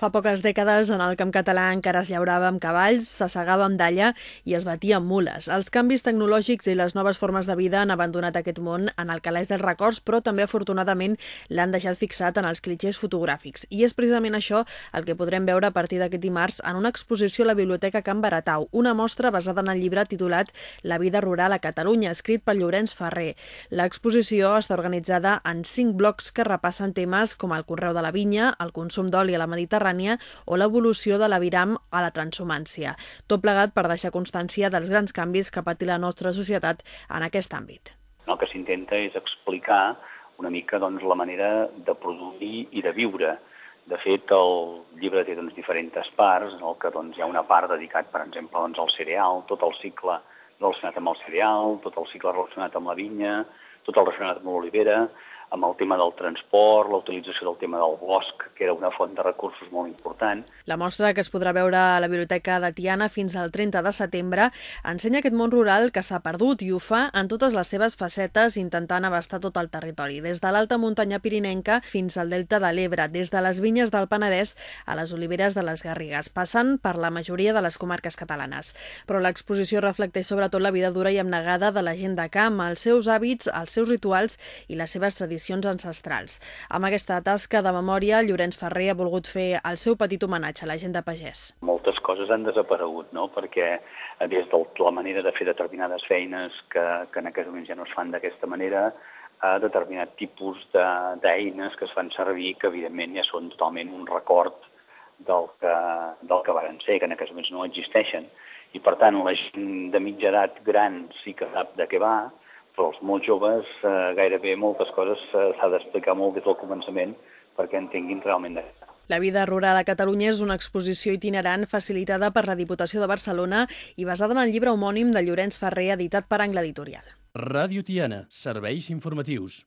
Fa poques dècades en el camp català encara es llaurava amb cavalls, s'assegava amb dalla i es batia amb mules. Els canvis tecnològics i les noves formes de vida han abandonat aquest món en el calaix dels records, però també afortunadament l'han deixat fixat en els clitxers fotogràfics. I és precisament això el que podrem veure a partir d'aquest dimarts en una exposició a la Biblioteca Can Baratau, una mostra basada en el llibre titulat La vida rural a Catalunya, escrit per Llorenç Ferrer. L'exposició està organitzada en cinc blocs que repassen temes com el correu de la vinya, el consum d'oli a la Mediterrània mediterrània o l'evolució de l'aviram a la transhumància. Tot plegat per deixar constància dels grans canvis que patit la nostra societat en aquest àmbit. El que s'intenta és explicar una mica doncs, la manera de produir i de viure. De fet, el llibre té doncs, diferents parts, en el que doncs, hi ha una part dedicat, per exemple, doncs, al cereal, tot el cicle relacionat amb el cereal, tot el cicle relacionat amb la vinya, tot el relacionat amb l'olivera, amb el tema del transport, la utilització del tema del bosc, que era una font de recursos molt important. La mostra, que es podrà veure a la Biblioteca de Tiana fins al 30 de setembre, ensenya aquest món rural que s'ha perdut i ho fa en totes les seves facetes, intentant abastar tot el territori, des de l'alta muntanya pirinenca fins al delta de l'Ebre, des de les vinyes del Penedès a les oliveres de les Garrigues, passant per la majoria de les comarques catalanes. Però l'exposició reflecteix sobretot la vida dura i abnegada de la gent de camp, els seus hàbits, els seus rituals i les seves tradicions tradicions ancestrals. Amb aquesta tasca de memòria, Llorenç Ferrer ha volgut fer el seu petit homenatge a la gent de pagès. Moltes coses han desaparegut, no? perquè eh, des de la manera de fer determinades feines que, que en aquests moments ja no es fan d'aquesta manera, a determinat tipus d'eines de, que es fan servir que evidentment ja són totalment un record del que, del que varen ser, que en aquests moments no existeixen. I per tant, la gent de mitja edat gran sí que sap de què va, però els molt joves eh, gairebé moltes coses eh, s'ha d'explicar molt des del començament perquè entenguin realment de la vida rural a Catalunya és una exposició itinerant facilitada per la Diputació de Barcelona i basada en el llibre homònim de Llorenç Ferrer editat per Angle Editorial. Ràdio Tiana, serveis informatius.